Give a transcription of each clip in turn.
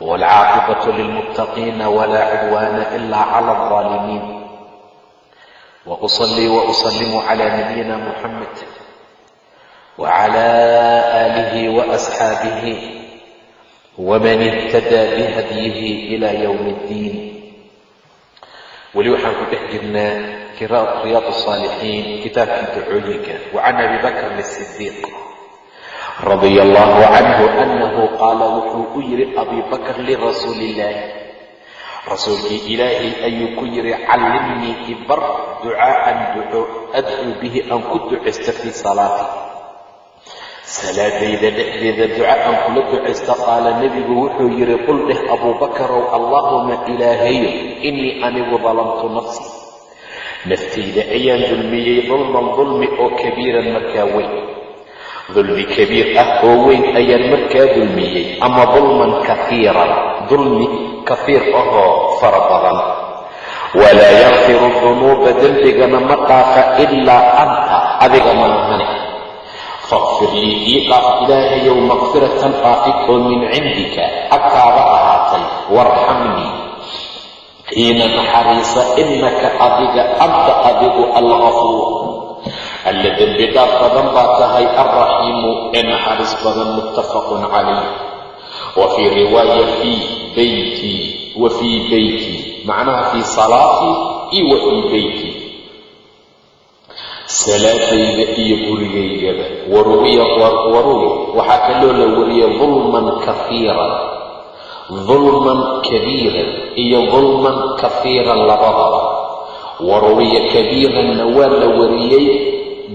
والعاقبة للمتقين ولا عدوان إلا على الظالمين وأصلي وأسلم على نبينا محمد وعلى آله وأصحابه ومن اهتدى بهديه إلى يوم الدين weli waxaan ku dhex jirnaa riyaad الصaalixiin kitaabkii dacooyinka wacan abi radia allahu canhu anahu qaala wuxuu u yidhi abi bakr lirasuuli illaahi rasuulkii ilaahay ayuu ku yidhi callimnii ibar ducaa'an adcuu bihi aan ku ducaysto fii salaati. Salaadayda dhexdeeda duca aan kula ducaysta qaala nebigu wuxuu yidhi qul dheh abuubakarow allaahuma ilaahayo innii anigu dalamtu nafsi. Naftayda ayaan dulmiyey dulman dulmi oo kabiiran markaa weyn dulmi kabiir ah oo weyn ayaan markaa dulmiyey ama dulman kafiiran dulmi kafiir ahoo fara badan. Walaa yakfiru dunuuba dembigana ma dhaafa ilaa anta adiga maahane fakfir lii ii dhaaf ilaahayow makfiratan dhaafid min cindika agtaada ahaatay waarxamnii xiina naxariisa innaka adiga anta adigu algafuur alla dembi dhaaf badan baa tahay alraxiimu ee naxariis badan muttafaqun calayh wa fii riwaaya fii beytii wa fii beytii macnaha fii salaatii iyo wa fii beytii salaadayda iyo gurigaygaba waruwiya waruwi waxaa kaloo la wariyay dulman kafiiran dulman kabiiran iyo dulman kafiiran labadaba waruwiya kabiiranna waa la wariyey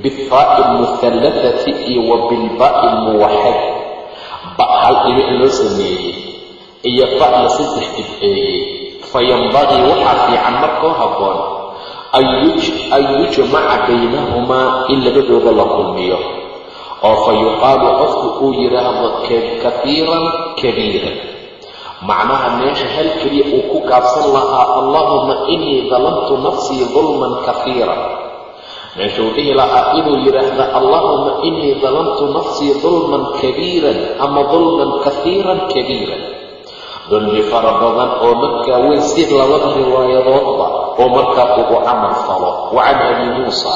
bifaai lmuhallatati iyo wa bilbaai lmuwaxad ba hal dhibic loo sameeyey iyo ba la saddex dhibceeyey fayanbagii waxaa fiican markoo habboon an yujmaca baynahumaa in labadooda la kulmiyo oo fa qofku uu yidhaahdo kafiiran kabiiran macnaha meesha hal keliya uu ku gaabsan lahaa allaahuma innii dalamtu nafsii dulman kafiiran meeshuu dhihi lahaa inuu yidhaahda allaahuma innii dalamtu nafsii dulman kabiiran ama dulman kafiiran kabiiran. Dulmi fara badan oo markaa weyn si labada riwaayadoodba oo markaa ugu camal falo. Wa can abi muusa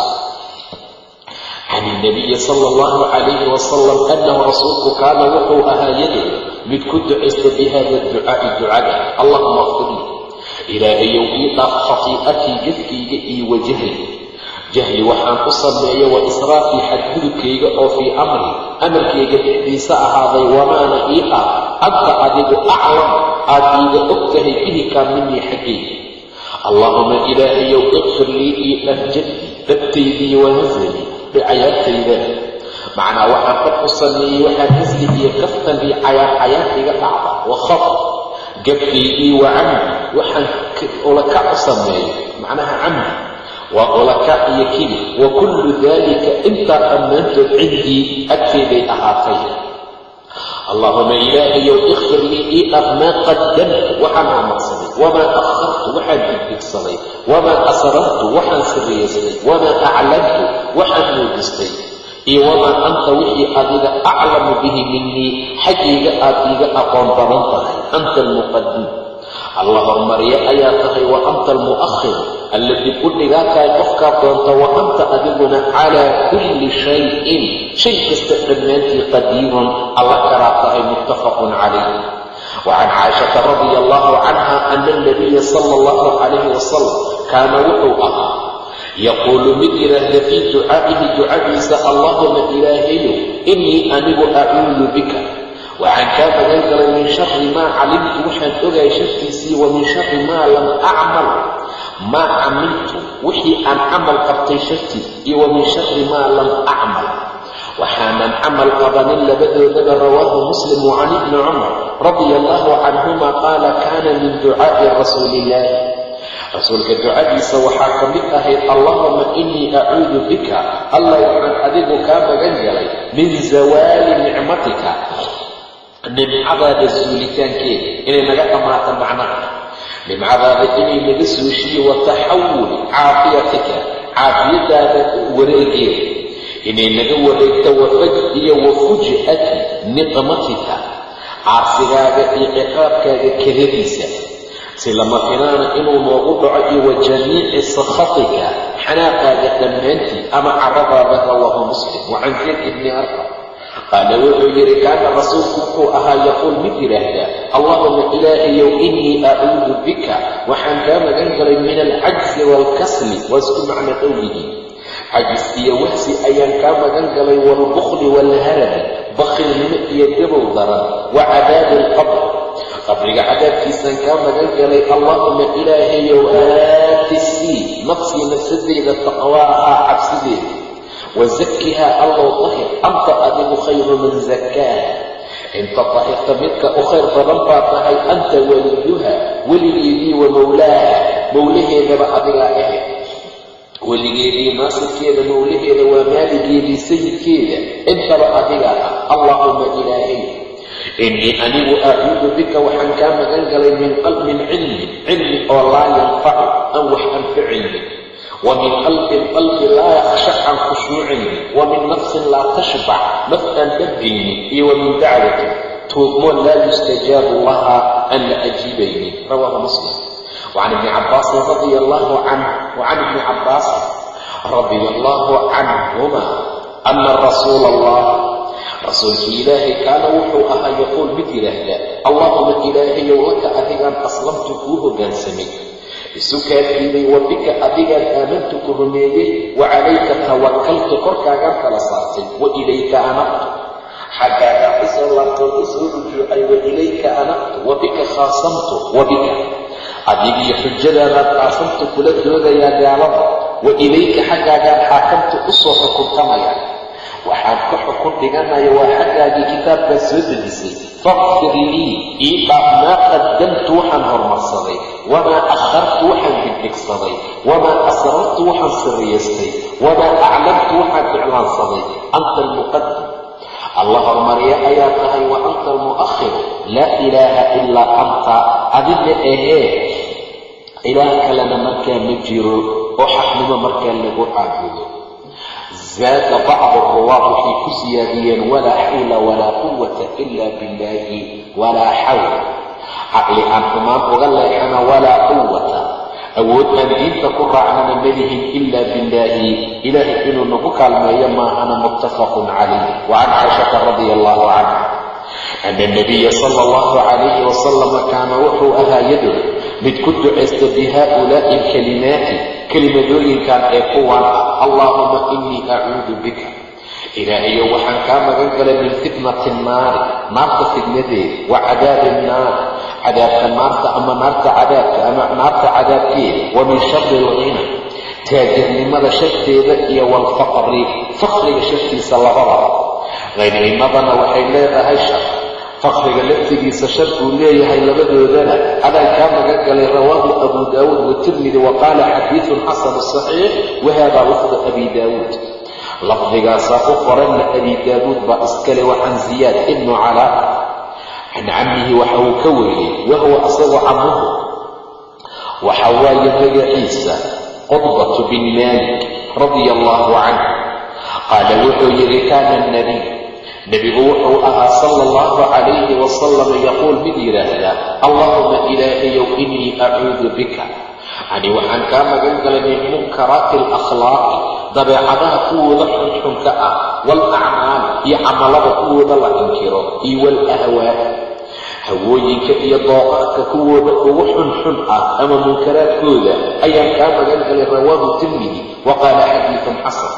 can ilnabiyi sala allahu calayhi wasalam annahu rasuulku kaana wuxuu ahaa yaduu mid ku ducaysta bi hada ducaa'i ducada allahuma afirlii ilaahayow ii dhaaf khafii'atii jafkayga iyo wajahli jahli waxaan u sameeya wa israafii xadgudubkayga oo fii amri. Amarkayga dhexdiisa ahaaday wamaana ii ah anta adigu aclam aad iiga og tahay bihikaa minii xaggayga allaahuma ilaahayow iqfir lii ii dhaaf jaddi dabtaydii wahasani cayaartayda macnaa waxaan dhab u sameeyey waxaa hasli iyo kaftan ii cayaar cayaar iga dhacda. Wa khaf gabkaygii wa camdi waxaan ulakac u sameeyo macnaha camdi waa ulakac iyo kibir wa kullu daalika intaa dhammaantood cindii agteeday ahaatay. Allaahuma ilaahayow ikhfir lii ii dhaaf maa qadamtu waxaan hormarsaday wamaa akhartu. Waxaan digdigsaday wamaa asrartu. Waxaan sirriyaystay wamaa aclantu waxaan muujistay iyo wamaa anta wixii adiga aclamu bihi minii xaggayga aad iiga aqoon badan tahay anta almuqadim alla hormarya ayaa tahay wa anta almu'akhir. Alla dib u dhigaa tahay qofkaa doonta wa anta adiguna calaa kulli shayin. Shay kasta dhammaantii qadiirun alla kalaa tahay muttafaqun calayh. Wacan caaishata radia allahu canha ana alnabiya sala allahu calayhi wasalam kaana wuxuu ahaa yaquulu mid yidhaahda fii ducaa'ihi ducadiisa allaahuma ilaahayow innii anigu acuudu bika waxaan kaa magan galay min shari maa calimtu waxaan ogahay shartiisii wa min shari maa lam acmal maa camiltu wixii aan camal qabtay shartii iyo wa min shari maa lam acmal waxaanan camal qabanin labadoodaba rawaahu muslim wa can ibni cumar radia allahu canhuma qaala kaana min ducaa'i rasuuli illaahi rasuulka ducadiisa waxaa ka mid ahayd allahuma inii acuudu bika allah waxaan adigu kaa magan galay min zawaali nicmatika. Nimcadaada suulitaankeeda inay naga dhammaato macnaha. Nimcadaada inay naga suushiyo wa taxawuli caafiyatika caafiyadaada wareegeeda inay naga wareegto wafaj iyo wa fuj'ati niqmatika caarsigaaga iyo ciqaabkaaga kadadiisa si lama finaana inuu noogu dhaco iyo wa jamiici sakhatika xanaaqaaga dhammaantii ama caradaada rawaahu muslim. Wa can zayd ibni arqam qaala wuxuu yidhi kaana rasuulku wuxuu ahaa yaquul mid yidhaahdaa allahuma ilaahayow innii acuudu bika waxaan kaa magan galay min alcajzi waalkasli waa isku macno qowligii cajis iyo wahsi ayaan kaa magan galay waalbukhli waalharami bakhilnimo iyo gabow daran wa cadaabi alqabr qabriga cadaabkiisaan kaa magan galay allahuma ilaahayow aati sii nafsii nafsadeyda taqwaahaa cabsideeda wazakihaa allow tahir anta adigu khayru man zakaaha inta tahirta midka u khayr badan baa tahay anta weliyuha weligeedii wa mowlaaha mowlaheedaba adigaa ahe weligeedii naasirkeeda mowlaheeda waa maaligeedii sayidkeeda intaba adigaa ah allaahuma ilaahay innii anigu acuudu bika waxaan kaa magan galay min qalbin cilmin cilmi oo laa yanfacu aan wax anficaynin wa min qalbin qalbi laa yakhsha aan khushuucaynin wa min nafsin laa tashbac naf aan dhabbaynin iyo wa min dacwatin tuugmo laa yustajaabu laha aan la ajiibaynin rawaahu muslim. وcan ibni cabaasin radia allahu canh wacan ibni cabaasin radia allahu canhuma ana rasuula allah rasuulkii ilaahay kaana wuxuu ahaa yaquul mid yidhaahdaa allahuma ilaahayow laka adigaan aslamtu kuu hoggaansamay isu kaaddiiday wa adigaan aamantu ku rumeeyey wa calayka tawakaltu korkaagaan kala saartay wa ilayka anaqtu. Xaggaagaa u soo laabtood u soo rujuucay wa ilayka anaqtu wa bika khaasamtu wa bika. Adigii xujadaadaan qaasamtu kula doodayaa gaalada wa ilayka xaggaagaan xaakamtu u soo xukuntamaya waxaan ka xukun dhiganaya waa xaggaagii kitaabkaa soo dejisay faqfir lii ii maa qaddamtu waxaan hormarsaday wamaa akhartu waxaan digdhigsaday wamaa asrartu waxaan sirriyaystay wamaa aclamtu waxaan iclaansaday. Anta almuqadim alla hormarya ayaa tahay wa anta almu'akhiru laa ilaaha ilaa anta. Adiga ahee ilaah kalena markaa ma jiro oo xaqnimo markaa lagu caabudo zaada bacdu ruwaad waxay ku siyaadiyeen walaa xawla walaa quwata ila billaahi walaa xawla caqli aan xumaan uga leexana walaa quwata awood aan diinta ku raacnana malihin ila billaahi ilaahay inuu nagu kaalmeeyo maahana muttafaqun calayh wa can caaishata radia allahu canha ana anabiya sala allahu calayhi wasalama kaana wuxuu ahaa yadul mid ku ducaysta bi haa'ulaa'i alkalimaati kelimadooyinkan ee kuwan ah allaahuma innii acuudu bika. Ilaahayo waxaan kaa magan galay min fitnati nnaari naarta fitnadeeda wa cadaabi nnaar cadaabka naarta ama naarta cadaabka ama naarta cadaabkeeda wa min shari alghina. Taajirnimada sharteeda iyo waalfaqri faqriga shartiisa labadaba haynimadana waxay leedahay shar faqriga laftigiisa shar uu leeyahay labadoodana adaan kaa magan galay rawaahu abu daawuud watirmidi wa qaala xadiidun xasanu saxiix wahada lafdu abi daawuud. Lafdigaasaa u qoranna abi daawuud baa iskale wa can ziyaad ibnu calaaqa can cammihi waxa uu ka weeyey wahuwa asagoo camuhu waxa waaye magaciisa qudbatu bin maalik radia allahu canh qaala wuxuu yidhi kaana nabiy nebigu wuxuu ahaa sala allahu calayhi wasalam yaquul mid yidhaahdaa allahuma ilaahayow innii acuudu bika. Ani waxaan kaa magan galay min munkaraati alakhlaaqi dabeecadaha kuwooda xunxunka ah waalacmaali iyo camalada kuwooda la inkiro iyo waalahwaa hawooyinka iyo dooqaadka kuwooda ugu xunxun ah ama munkaraadkooda ayaan kaa magan galay rawaahu tirmidi wa qaala xadiidun xasan.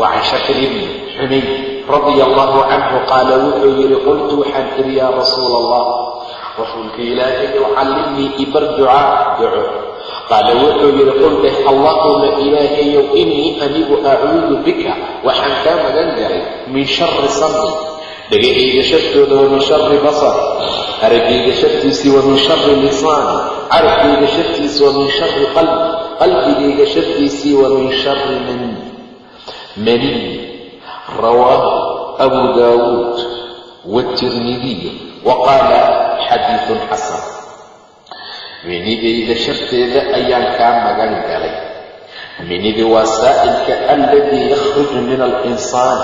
Wa can ibni xumayd radia allahu canhu qaala wuxuu yidhi qultu waxaan idhi yaa rasuula allah rasuulka ilaahayow callimnii ibar ducaa duco. Qaala wuxuu yidhi qul dheh allaahuma ilaahayow innii anigu acuudu bika waxaan kaa magan galay min shari samci dhegahayga shartooda wa min shari basar araggayga shartiisii wa min shari lisaani carabkayga shartiisi wa min shari qalbi qalbigayga shartiisii wa min shari mani maniy abu daawuud waatirmidiyu wa qaala xadiidun xasan minidayda sharteeda ayaan kaa magan galay minidi waa saa'ilka aladii yakhruju min alinsaan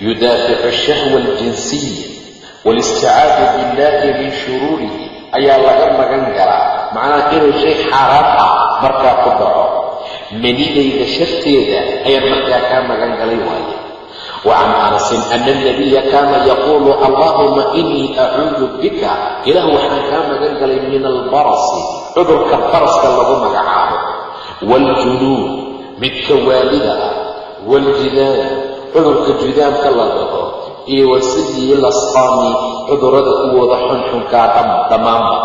yudaaficu ashahwa aljinsiya walisticaadu billahi min shuruurihi ayaa laga magan galaa macnaha inuu shay xaaraan ah markaa ku dhaco manidayda sharteeda ayaan markaa kaa magan galay waaye wacan anasin ana alnabiya kaana yaquulu allahuma inii acuudu bika ilaah waxaan kaa magan galay min albarasi cudurka baraska lagu magacaabo waaljunuun midka waalida ah waaljidaad cudurka judaamka la dhaho iyo wasiyi lasqaami cudurrada kuwooda xunxunkaa dhammaanba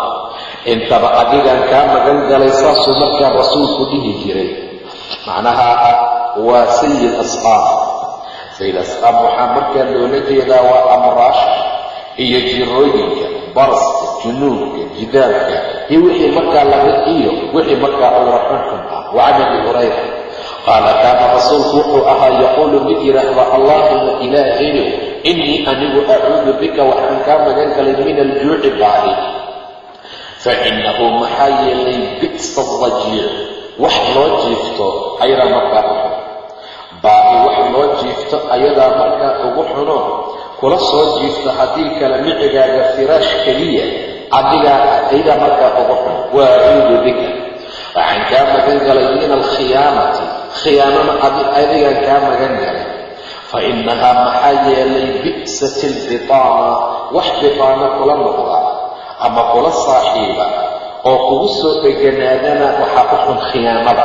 intaba adigaan kaa magan galay saasuu markaa rasuulku dhihi jiray macnaha waa sayid asqaam sayid asqaam waxaa markaa loola jeedaa waa amraasha iyo jirooyinka baraska junuubka jidaabka iyo wixii markaa laga iyo wixii markaa cuduro xunxun ah wacan abi hurayra qaala kaana rasuulku wuxuu ahaa yaquulu mid yidhaahda allaahuma ilaahayo innii anigu acuudu bika waxaan kaa magan galay min aljuuci baahi fa innahu maxaa yeelay bi'sa dajiic wax loo jiifto ayadaa markaa baahi wax loo jiifto ayadaa markaa ugu xuno kula soo jiifto haddii kale micigaaga firaash keliya adigaa ayadaa markaa ugu xun. Wa acuudu bika waxaan kaa magan galay min alkhiyaanati. Khiyaanana adigaan kaa magan galay. Fa innahaa maxaa yeelay bi'sat albitaana wax bitaana kula noqda ama kula saaxiiba oo kugu soo dheganaadana waxaa u xun khiyaanada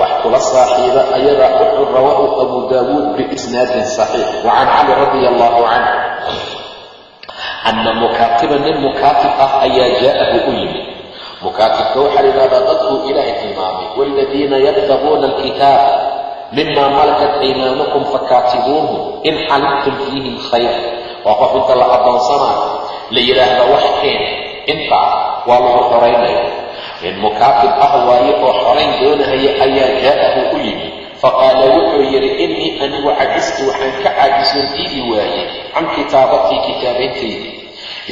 wax kula saaxiiba ayadaa u xun rawaahu abu daawuud biisnaadin saxiix. Wa can cali radia allahu canh anna mukaatiba nin mukaatib ah ayaa jaa'ahu u yimid. Mukaatibka waxaa yidhahdaa dadkuu ilaahay tilmaamay waaladiina yabtaguuna alkitaaba mima malakat aymaanukum fakaatibuuhu in calimtum fiihim khayr waa qof inta la addoonsanayo la yidhaahda wax keen intaa waa lagu xoraynaya nin mukaatib ah waaye oo xorayn doonahaya ayaa jaa'ahu u yimi faqaala wuxuu yidhi innii anigu cajistu waxaan ka caajisoon diidi waaye can kitaabatii kitaabayntaydii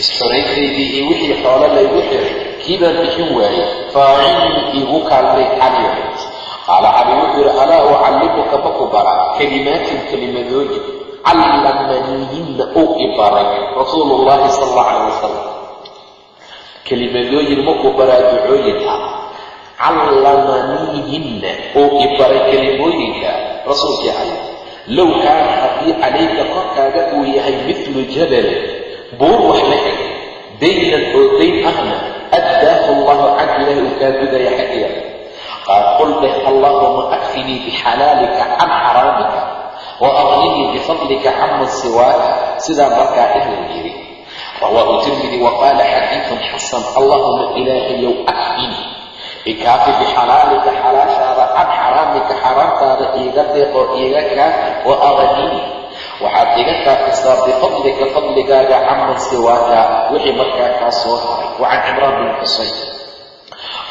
is-xorayntaydii iyo wixii xoolo laygu xiray kii baan bixin waaye? Faacinnii iigu kaalmay caliya qaala cali wuxuu yidhi alaa ucallimuka maku bara kelimaatin kelimadooyin callamaniihinna uu i baray rasuulu llahi sala allahu calayh wasalam kelimadooyin maku baraa ducooyin ah callamaniihinna uu i baray kelimooyinka rasuulkii cali low kaana haddii calayka korkaaga uu yahay midlu jabalin buur wax la daynan oo dayn ahna addaahu allahu canka ilahi uu kaa gudaya xaggeeda. Qaal qul dheh allaahuma akfinii bixalaalika can xaraamika wa aqninii bifadlika caman siwaaka. Sidaa markaa inuu yidhi rawaahu tirmidi wa qaala xadiidun xasan allahuma ilaahayow akfinii ikaafi bixalaalika xalaashaada can xaraamika xaraamtaada iiga deeqoo iiga kaafi wa aqninii waxaad iga kaafisaa bifadlika fadligaaga caman siwaaka wixii markaa kaa soo haray wa cimraan bin xusayn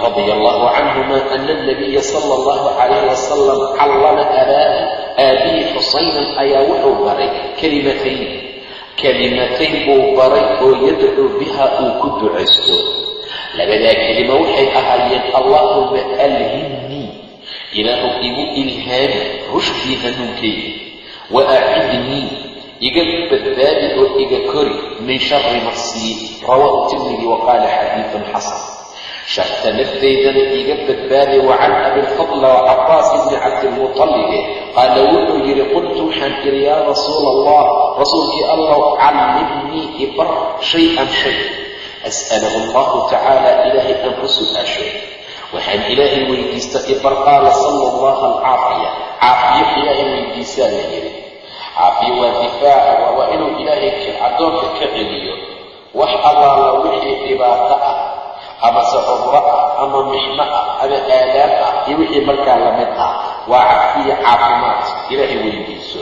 radia allahu canhuma ana alnabiya sala allahu calayh wasalam callama abaahi aabihii xusaynan ayaa wuxuu baray kelimatayn kelimatayn buu baray oo yadcuu biha uu ku ducaysto. Labadaa kelimo waxay ahaayeen allaahuma alhinnii ilaahu igu ilhaami rushdii hanuunkayga wa acidnii iga badbaadi oo iga kori min shari nafsii rawaahu tirmidi wa xadiidun xasan sharta naftaydana iiga badbaaday wa can abilfadla wa cabaas ibni cabdilmuطalibe qaala wuxuu yidhi qultu waxaan idhi yaa rasuula allah rasuulkii allah callimnii ibar shay-an shay as'alahu allahu tacaala ilaahay aan ku su'aasho waxaan ilaahay weydiista ibar qaala sala allaha alcaafiya caafiyo ilaahay weydiisaa la yidhi caafiyo waa difaaca waa inuu ilaahay addoonka ka celiyo wax allaala wixii dhibaato amase cumro ah ama mixno ah ama aadaab ah iyo wixii markaa la mid ah. Waa cafi iyo caafimaad ilaahay weydiiso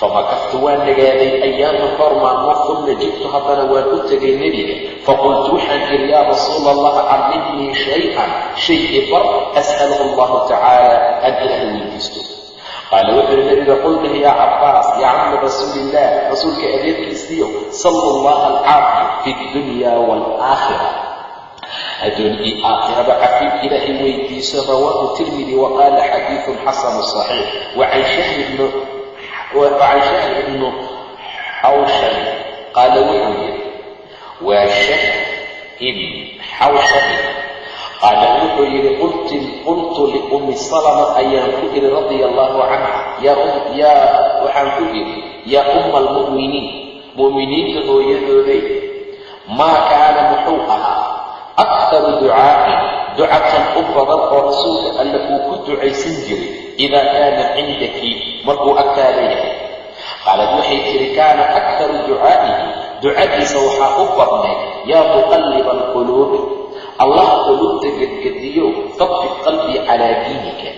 famakaftu waan nagaaday ayaaman dhowr maalmood uma jibtu haddana waan u tegay nebiga. Faqultu waxaan iri yaa rasuula allah callimnii shay-an shay ibar as'aluhu allahu tacaala an ilaahay weydiisto qaala wuxuu yihi nabiga qul dheh yaa cabbaas yaa cammi rasuuliillah rasuulka adeerkiisiiyo sallu allaha alcaafi fi dunya waalaakhira iyo aakhiraba cafiif ilaahay weydiiso rawaahu tirmidi wa qaala xadiidun xasanu wacan shahr ibnu xawshan qaala wuxuu yidhi waa shahr ibn xawshan qaala wuxuu yidhi qultu liummi salama ayaan ku idhi radia allahu canha waxaan ku idhi yaa umma almu'miniin mu'miniinta hooyadooday maa kaana muxuu ahaa aktaru ducaa'in ducatan u badan oo rasuulka alle uu ku ducaysan jiray idaa kaana cindaki markuu agtaada yahay qaalad waxay tihi kaana aktaru ducaa'ihi ducadiisa waxaa u badnayd yaa muqalliba alquluubi allah quluubta gedgediyo faqfid qalbii calaa diinika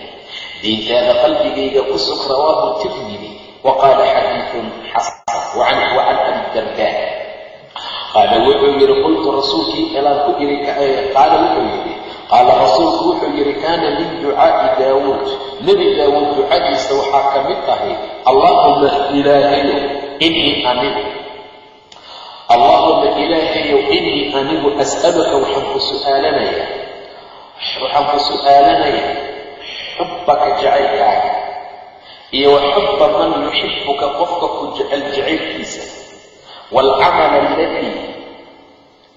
diintaada qalbigayga ku sug rawaahu tirmidi wa qaala xadiidun xasan qaala wuxuu yidhi qultu rasuulkii elaan ku iri qaala wuxuu yidhi qaala rasuulku wuxuu yidhi kaana min ducaa'i daawuud. Nebi daawuud ducadiisa waxaa ka mid ahay allaahuma ilaahayow inii anigu allaahuma ilaahayow inii anigu as'aluka waxaan ku su'aalanayaa waxaan ku su'aalanayaa xubbaka jacaylkaaga iyo wa xubba man yuxibuka qofka ku jecel jacaylkiisa waalcamal aladii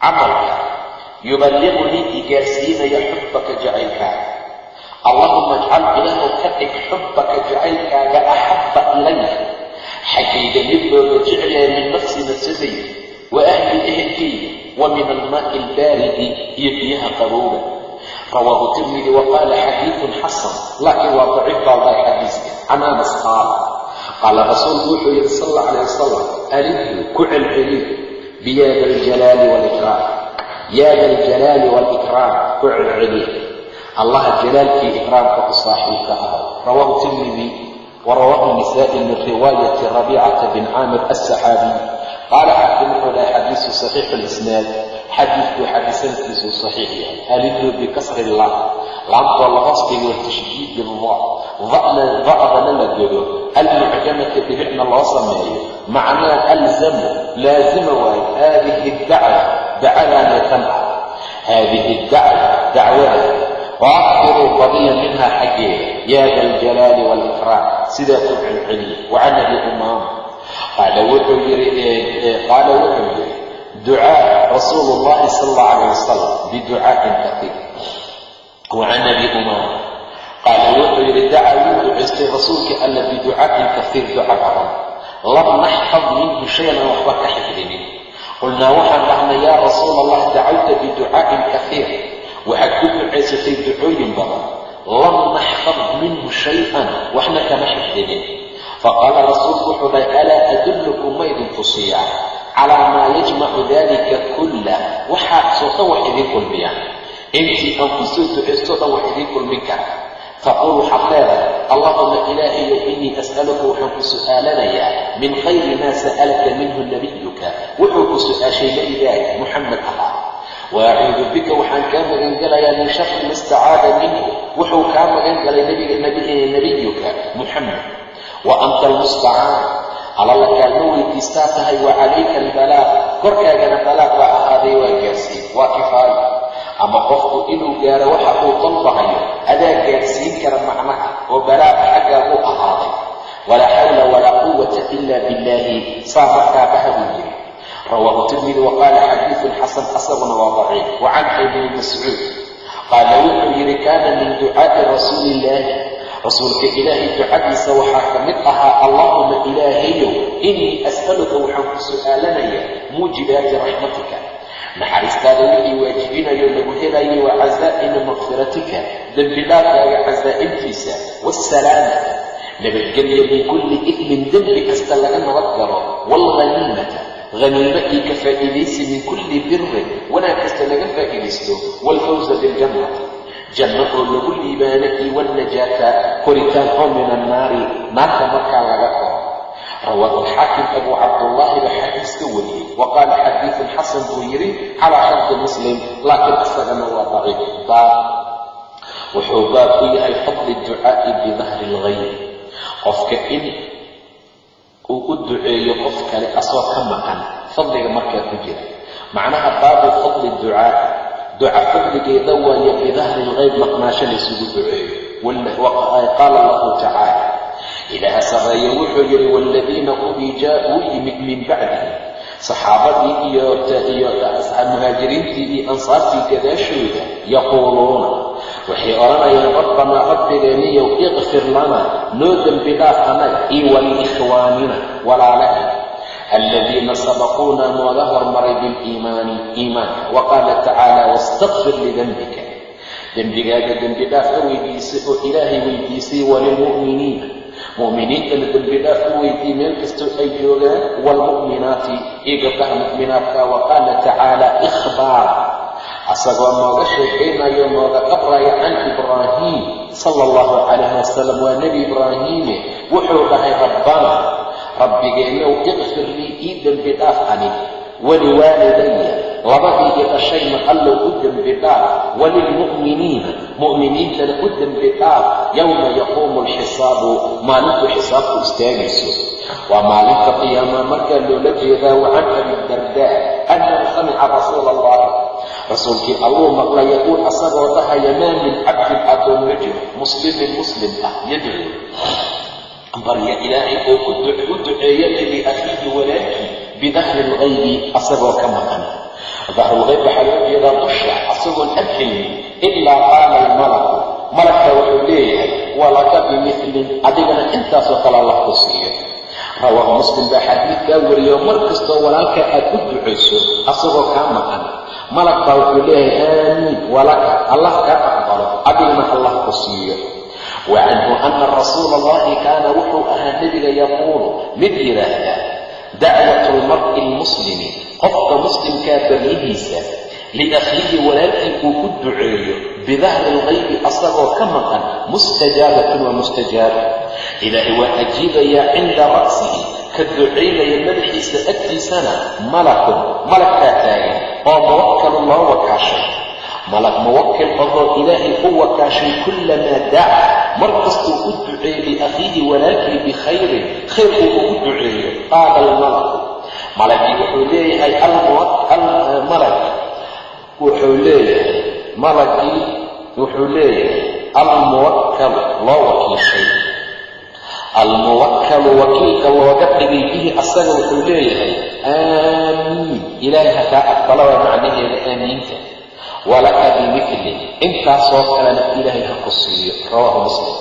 camalka yuballiqunii igaarsiinaya xubbaka jacaylkaaga allahuma ajcal ilaahu ka dhig xubbaka jacaylkaaga axabba ilaya xaggayga mid looga jeclaya min nafsi nafsadayda wa ahli ehelkayga wa min almaa'i albaaridi iyo biyaha qabowga rawaahu tirmidi wa qaala xadiidun xasan laakiin waa daciif baaldaay xadiiska can anas qaala qaala rasuulku wuxuu yidhi sal alla calayh wasalam alihu ku celceliyo biyaada aljalaali waalikraam yaada aljalaali waalikraam ku celceliyo allaha jalaalkii ikraamka u saaxiibka aho rawaahu tirmidi wa rawaahu nisaa'i min riwaayati rabiicata bin caamir alsaxaabiy qaala xakim wuxuu dhahay xadiisu saxiixu lisnaad xadiidku xadiisankiisu saxiix yahay alidu bikasri llah laamtoo la hoos dhigo tashdiidi llah da'dana la godo almucjamata dhibicna loo sameeyo macnaa alzamu laazima waayo haadihi dacwa dacadaana tan ah haadihi dacwa dacwada waakfiruu badiya minha xaggeeda yaa da aljalaali waalikraam sidaa ku celceliya wacan abi umaama qaala wuxuu yidhi qaala wuxuu yidhi ducaa rasuulu llahi sala allah calayh wasalam biducaa'in katiir wacan abi umaama. Qaala wuxuu yidhi dacaa wuu ducaystay rasuulkii alla biducaa'in kaiir duca badan. Lam naxfad minhu shayan waxba ka xifdinin. Qulnaa waxaan dhahnay yaa rasuula allah dacawta biducaa'in kaiir waxaad ku ducaysatay ducooyin badan. Lam naxfad minhu shay-an waxna kama xifdinin faqaala rasuulku wuxuu dhahay alaa adullukum ma idin tusiyaa calaa maa yajmacu dalika kullah waxaasoo dhan wax idiin kulmiyaan intii aan ku soo ducaysto dhan wax idiin kulmin kara taquul waxaad leedahay allahuma ilaahayow inii as'aluka waxaan ku su'aalanayaa min khayri maa sa'alaka minhu nabiyuka wuxuu ku su'aashay nabigaaga muxamed ahaa wa acuudu bika waxaan kaa magan gelayaa min shari ma istacaada minhu wuxuu kaa magan galay nabiyuka muxamed wa anta almustacaan alalla kaalma weydiistaa tahay wa calayka albalaaq korkaagana balaaq baa ahaaday waa gaarsiin waa kifaayo. Ama qofku inuu gaaro waxa uu dalbahayo adaa gaarsiin kara macnaha oo balaaqa xaggaaguu ahaaday. Walaa xawla walaa quwata ila billaahi saa markaa dhaha buu yiri. Rawaahu tirmidi wa qaala xadiidun xasan asaguna waa daciif. Wa can mascuud qaala wuxuu yidhi kaana min ducaa'i rasuuli illaahi rasuulka ilaahay ducadiisa waxaa ka mid ahaa allaahuma ilaahayow inii as'aluka waxaan ku su'aalanayaa muujibaati raxmatika naxariistaada wixii waajibinayo lagu helayo wa casaa'imi makfiratika dembidhaafkaaga casaa'imtiisa waasalaama nabadgelya min kulli ifmin dembi kasta laga nabad galo waalghaniimata haniimo iyo ka faa'iidaysi min kulli birin wanaag kasta laga faa'iidaysto waalfawsa biljannati janno oo lagu liibaano iyo walnajaata koritaan oo min annaari naarta markaa laga koro rawaahu alxaakim abu cabdullaahi baa xadiis ka wariyey. Wa qaala xadiidun xasan buu yidhi calaa sharti muslim laakiin isagana waa daciif. Baab. Wuxuu baab ku yahay fadli ducaa'i bidahri lgayb qofka in uu u duceeyo qof kale asoo ka maqan fadliga markaa ku jira. Macnaha baabu fadli ducaa duca fadligeeda waayo bidahri lgayb maqnaasho laysugu duceeyo qaala allahu tacaala ilaaha sarreeye wuxuu yidhi waaladiina kuwii jaa-uu yimid min bacdihi saxaabadii iyo muhaajiriintii iyo ansaartii gadaashooda yaquuluuna waxay odhanayaan rabbanaa rabbigeeniyow iqfir lana noo dembi dhaaf anaga iyo aladiina sabaquuna nooga hormaray biliimaani iimaanka wa qaala tacaala wastakfir lidenbika dembigaaga dembi dhaaf ka weydiisay oo ilaahay weydiisay walilmu'miniina mu'miniintana dembi dhaaf u weydiiyey meel kastoo ay joogaan waalmu'minaati iyo gabdhaha mu'minaadka wa qaala tacaala ikhbaara asagoo nooga sheekaynayo nooga qabraya can ibraahiim sala allahu calayhi wasalam waa nebi ibraahiime wuxuu dhahay rabbana rabbigeennow iqfir lii ii dembi dhaaf anig waliwaalidaya labadii i dhashayna allow u dembi dhaaf walilmu'miniina mu'miniintana u dembi dhaaf yowma yaquumu alxisaabu maalintuu xisaabku istaagayso waa maalinta qiyaama markaa loola jeedaa wa can abidardaa annahu samica rasuula allah rasuulkii alluu maqla yaquul asagoo dhahaya maa min cabdin adoon ma jiro muslimin muslim ah yadcu barya ilaahay oo u duceeya liakhiihi walaalkii bidahri lgaybi asagoo ka maqan. Dahrulgayb waxaa loo jeedaa dusha asagoon arkaynin ilaa qaala almalaku. Malagka wuxuu leeyahay walaka bimilin adigana intaasoo kale allah ku siiyo. Rawaahu muslim baa xadiidkaa wariyo mar kastoo walaalka aad u ducayso asagoo kaa maqan. Malag baa wuxuu leeyahay aamiin walaka allah kaa aqbalo adigana allah ku siiyo wa canhu ana rasuula allahi kaana wuxuu ahaa nebiga yaquulu mid yidhaahda dacwatu lmar'i lmuslimi qofka muslimkaa baryihiisa liakhiihi walaalkii uu ku duceeyo bidahri lgaybi asagoo ka maqan mustajaabatun waa mustajaaba ilaahay waa ajiibayaa cinda ra'sihi ka ducaynaya madaxiisa agtiisana malakun malagkaa taagan oo muwakkalun loo wakaashay malag muwakil ahoo ilaahay u wakaashay kullamaa daca mar kastuu u duceeyo liakhiihi walaalkii bikhayrin khayr uu ugu duceeyo qaala almalaku malagii wuxuu leeyahay malag wuxuu leeyahay malagii wuxuu leeyahay almuwakkalu loo wakiishay. Almuwakkalu wakiilka looga dhigay bihi asaga wuxuu leeyahay aamiin. Ilaahay hakaa aqbala macnaheeda aamiinta walaka bimilin intaasoo kalena ilaahay ha ku siiyo rawaahu muslim.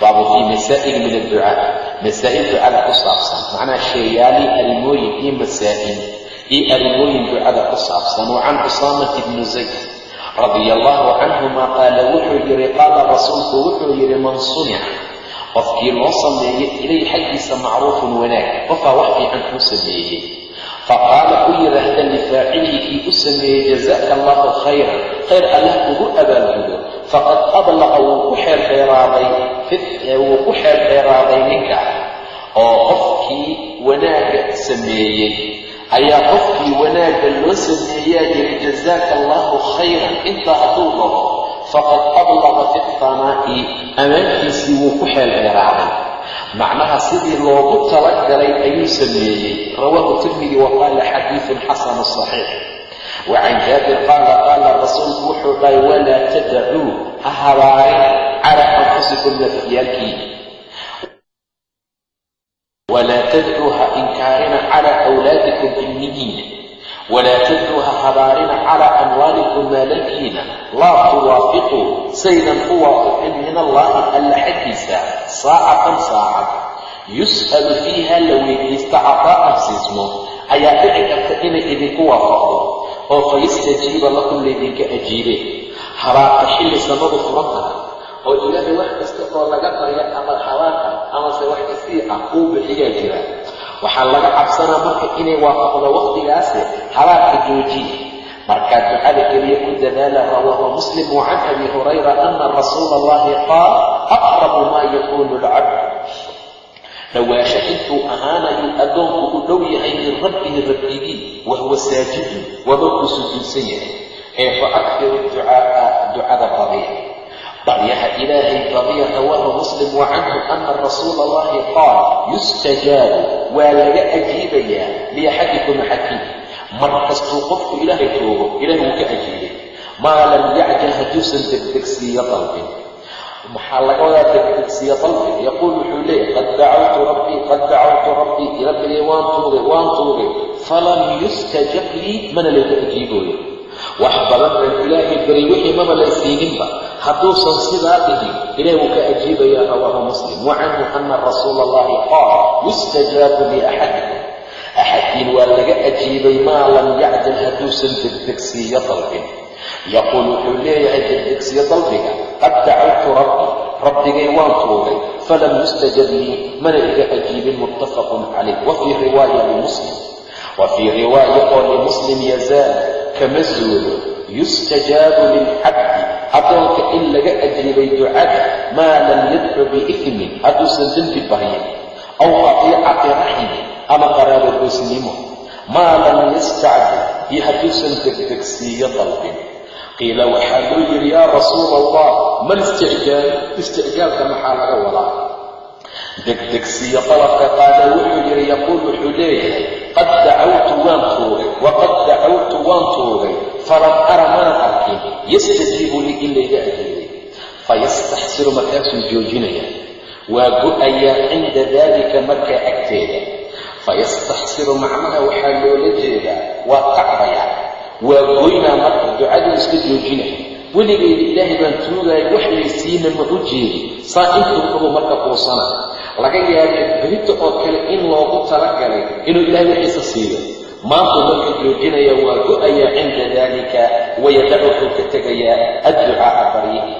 Baabu fii masaa'il min adducaa masaa'il ducada ku saabsan macnaha sheeyaalii arrimooyin iyo masaa'il iyo arrimooyin ducada ku saabsan wa can usaamati bni zayd. Radia allahu canhuma qaala wuxuu yidhi qaala rasuulku wuxuu yidhi man sunica qofkii loo sameeyey ilay xaggiisa macruufun wanaag. Qofaa wax fiican kuu sameeyey faqaala u yidhaahda lifaacilihi kii u sameeyey jazaaka allahu khayran. Khayr allah ugu abaalgudo faqad adlaqa wuu ku xeeldheeraaday wuu ku xeeldheeraaday ninka oo qofkii wanaagga sameeyey. Ayaa qofkii wanaagga loo sameeyaa yidhi jazaaka allahu khayran. Intaa hadduu dhaho faqad adlaqa fi thanaa'i ammaantiisii wuu ku xeeldheeraaday macnaha sidii loogu talagalay ayuu sameeyey. Rawaahu tirmidi wa qaala xadiidun xasanu saxiix. Wa can jaabir qaala qaala rasuulku wuxuu dhahay walaa tadacuu ha habaarin calaa anfusikum nafyaalkii. Walaa tadcuu ha inkaarina calaa awlaadikum ilmihiina walaa tadcuu ha habaarina calaa amwaalikum maalalkiina laa tuwaafiquu saydan u waafiqin min allaahi alla xaggiisa saacatan saacad yus'alu fiiha la weydiista cataa'an siismo ayaa dhici karta inay idinku waafaqdo oo fayastajiiba lakum laydinka ajiibe habaaqa xilli samadu furan tahay oo ilaahay wax kasta oo laga qarya ama habaaqa amase wax ka sii ah uu bixiyaa jira waxaa laga cabsanaa marka inay waafaqdo wakhtigaasi habaarka joojiya markaa ducada keliya ku dadaala rawaahu muslim wa can abi hurayra ana rasuula allahi qaal aqrabu maa yakuunu lcabd dhawaasho intuu ahaanayu addoonku u dhow yahay min rabbihi rabbigii wahuwa saajidun waba ku sujuudsan yahay. Ee fa akfiru ducaaa ducada badiya baryaha ilaahay badiya rawaahu muslim wa canhu ana rasuula allahi qaal yustajaabu waa laga ajiibayaa liaxadikum axadkiin mar kastuu qofku ilaahay toogo ilahay wuu ka ajiibay maa lam yacjal hadduusan degdegsiiyo dalbin maxaa laga wadaa degdegsiiyo dalbiga yaquul wuxuu leeyahy qad dacawtu rabbii qad dacawtu rabbii rabbigay waan tuugay waan tuugay falam yustajab lii mana layga ajiibooyo wax badan baan ilaahay baray wixii maba laysiininba hadduusan sidaa dhihin ilahi wuu ka ajiibayaa rawaahu muslim. Wa canhu ana allahi qaal yustajaabu liaxadikum axadkiin waa laga ajiibay maa lam yacjal hadduusan degdegsiiyo dalbin. Yaquul wuxuu leeyahay degdegsiyo dalbiga qad dacawtu rabbii rabbigay waan tuugay falam yustajab lii. Mana iga ajiibin muttafaqun calayh. Wa riwaaya limuslim wa riwaaya oo limuslim yazaal kama zuulo yustajaabu lilcabdi addoonka in laga ajiibay ducada maa lam yadcu biifmin hadduusan dembi baryin aw qatiicati raximi ama qaraabagoysnimo maa lam yastacjil iyo hadduusan degdegsiiyo dalbin qiila waxaa loo yidhi yaa rasuula allah mal isticjaal isticjaalka maxaa laga wadaa degdegsiiyo qalabka qaada wuxuu yidhi yaquul wuxuu leeyahay qad dacawtu waan tuugay waqad dacawtu waan tuugay falam ara mana arkin yastajiibu lii in layga ajiibay. Fayastaxsiru markaasuu joojinaya. Waa go'ayaa cinda daalika markaa agteeda. Fayastaxsiru macnaha waxaa loola jeedaa waa kacbaya waa goynaa marka ducaduu iska joojinaya weligeed ilaahay baan tuugaya wax laysiina ma u jeedi. Saa intuu qabuu marka quusana laga yaabay berito oo kale in loogu talagalay inuu ilaahay wixiisa siiyo. Maantuu marka joojinaya waa go'ayaa cinda daalika wayadacu wuxuu ka tegayaa adducaa'a baryihi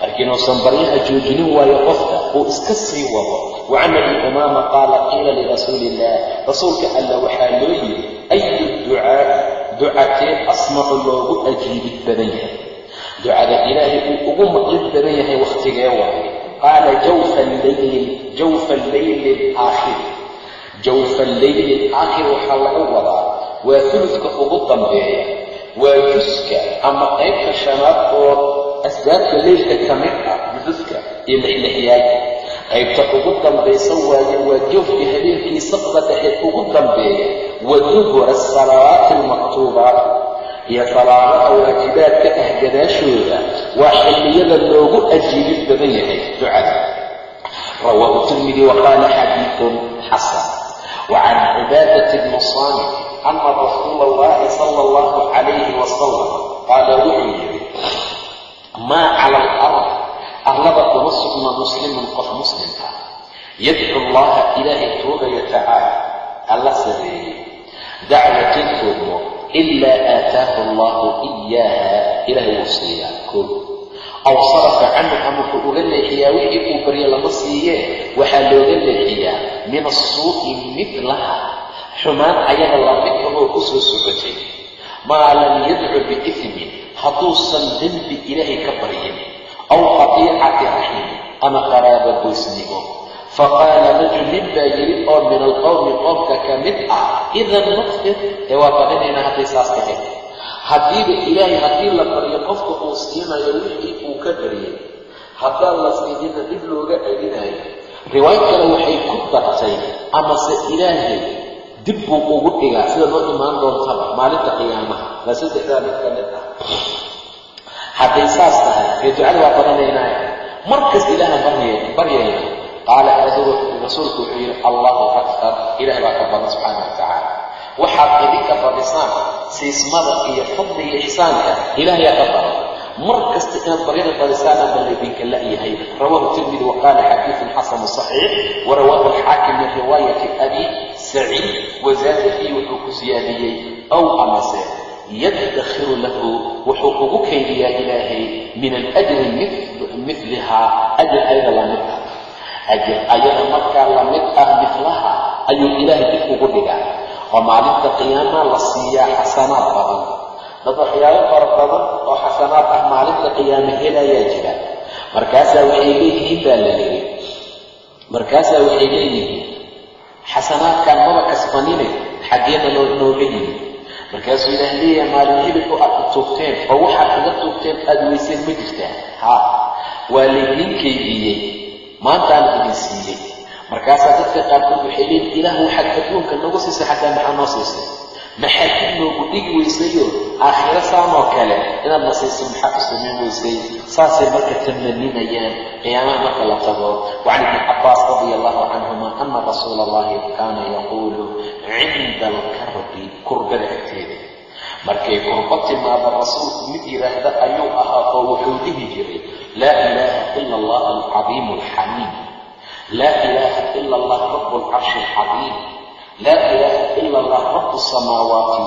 markiinuusan baryaha joojinin waayo qofka uu iska sii wado. Wa can abi umaama qaala qiila lirasuuli illah rasuulka alla waxaa loo yidhi ayu ducaa'i ducatee asmacu loogu ajiibid badan yahay ducada ilaahay uu ugu maqlid badan yahay wakhtigee waaye. Qaala jawfa alleyli jawfa alleyli alaakhir jawfa alleyli alaakhir waxaa laga wadaa waa fuludka ugu dambeeya waa juska ama qaybta shanaad oo asbaabka leylka ka ah juduska iyo lixlixyaada qaybta ugu dambaysa waaye waa joofka habeenkii saqda dhexe ugu dambeeya wa dubura asalawaati almaktuubaat iyo salaadaha waajibaadka ah gadaashooda waa xilliyada loogu ajiibid badan yahay ducada. Rawaahu tirmidi wa qaala xasan. Wa can cibaadati bni ana rasuula allahi sala allahu calayhi wasalam qaala wuxuu yidhi maa cala alard arlada kuma sugna muslimun qof muslim ah yadcu allaha ilaahay tuugaya tacaala alla sareeyey dacwatin tuugmo ilaa aataahu allahu iyaaha ilaahay wuu siiyaa koo aw sarafa canhu ama wuxuu uga leexiyaa wixii uu baryo lama siiyee waxaa looga leexiyaa min asuu'i midlaha xumaan ayaga la mid ahoo ku soo socotay maa lam yadcu biifmin hadduusan dembi ilaahay ka baryin aw qatiicati raximi ama qaraaba goysnimo faqaala rajul nin baa yidhi oo min alqowmi qoomka ka mid ah idan nukfir ee waa badinaynaa hadday saas tahay haddiiba ilaahay haddii la baryo qofka uu siinayo wixii uu ka baryay haddaan la siinina dib looga celinayo riwaayad kale waxay ku dartay amase ilaahay dib buu ugu dhigaa sida noo imaan doontaba maalinta qiyaamaha waa saddexdaa mid ka mid ah hadday saas tahay dee ducada waa badanaynaayo markasta ilaaha baryayna qaala rasuulku wuxuu yidhi allahu akbar ilaah baa ka badan subxaana wa waxaad idinka badisaan siismada iyo fadliga ixsaanka ilaahyaa ka badan mar kasta inaad baryada badisaan ama laydinka la'yahay rawaahu tirmidi wa qaala xasanu saxiix wa rawaahu alxaakim min riwaayati abi saciid wazaada fiihi wuxuu ku siyaadiyey ow amase yadakhiru lahu wuxuu ugu kaydiyaa ilaahay min alajri milihaa ajir ayada la mid ah ajir ayada markaa la mid ah milaha ayuu ilaahay dib ugu dhigaa. Oo maalinta qiyaama la siiyaa xasanaad badan. Dad waxyaabo fara badan oo xasanaad ah maalinta qiyaame helayaa jira. Markaasaa waxay leeyihiin baa la yidhi markaasaa waxay leeyihiin. Xasanaadkan maba kasbanine xaggeena nooga yimi markaasuu ilaah leeyahay maalin hilib oo aad ku tuugteen oo waxaad kaga tuugteen aada weyseen ma jirtaa. Haa waa laydiin kaydiyey maantaana idin siiyey. Markaasaa dadka qaarkood waxay leeyihiin ilaah waxaad adduunka nagu siisay xataa maxaa noo siisay? Maxaad dib noogu dhigi weysayo aakhiro saanoo kale? Inaad na siisay maxaad u samayn weysay? Saasay marka tamaninayaan qiyaamaha marka la tago. Wacan ibni cabbaas radia allahu canhuma ana rasuula allahi kaana yaquulu cinda alkarbi kurbada agteeda. Markay kurbo timaada rasuulku mid yidhaahda ayuu ahaa oo wuxuu dhihi jiray ila allah alcadiimu alxamiid laa ilaaha ila allah rabu alcarshi alcadiim laa ilaaha ila allah rabu asamaawaati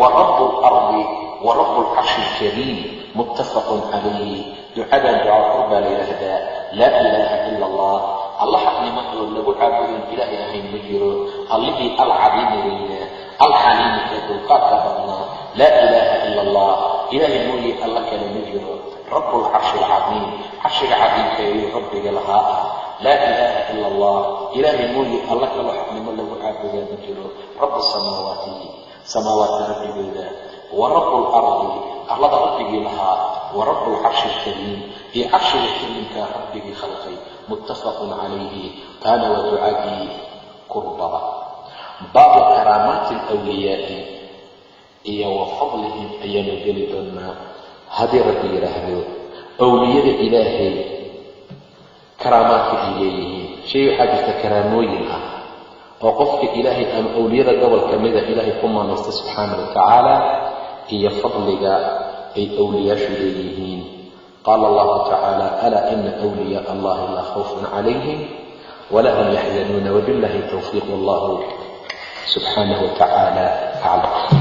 wa rabu alardi wa rabu alcarshi alkariim muttafaqun calayhi ducadan ducaa kurbaa la yidhaahdaa laa ilaaha ila allah alla xaqnimo oo lagu caabudin ilaahay ahayn ma jiro allihii alcadiimi weynaa alxaliimi ee dulqaadka badnaa laa ilaaha ila allah ilaahay mooye alla kale ma jiro. Rabu alcarshi alcadiim carshiga cadiimka ayuu rabbiga lahaa ah. Laa ilaaha ila allah. Ilaahay mooye alla kaloo xaqnimo lagu caabudaa ma jiro. Rabu samaawaati samaawaati rabbigooda wa rabu alardi arlada rabbigii lahaa. Wa rabu alcarshi alkariim iyo carshiga kariimkaa rabbigii khalqay. Muttafaqun calayhi kaana wa ducadii kurbada baabu karaamaati alwliyaai iyo wa fadlihim ayaanu geli doonaa. Haddii rabbi yidhaahdo awliyada ilaahay karaamaadka ay leeyihiin. Shay waxaa jirta karaamooyin ah oo qofka ilaahay ama awliyada gobol ka mida ilaahay ku manaysta subxaana wa tacaala iyo fadliga ay awliyaashu leeyihiin. Qaala allahu tacaala alaa ina wliyaa allahi laa khawfun calayhim wala hum yaxzanuuna wabillahi towfiiq wallahu subxaanahu wa tacaala aclam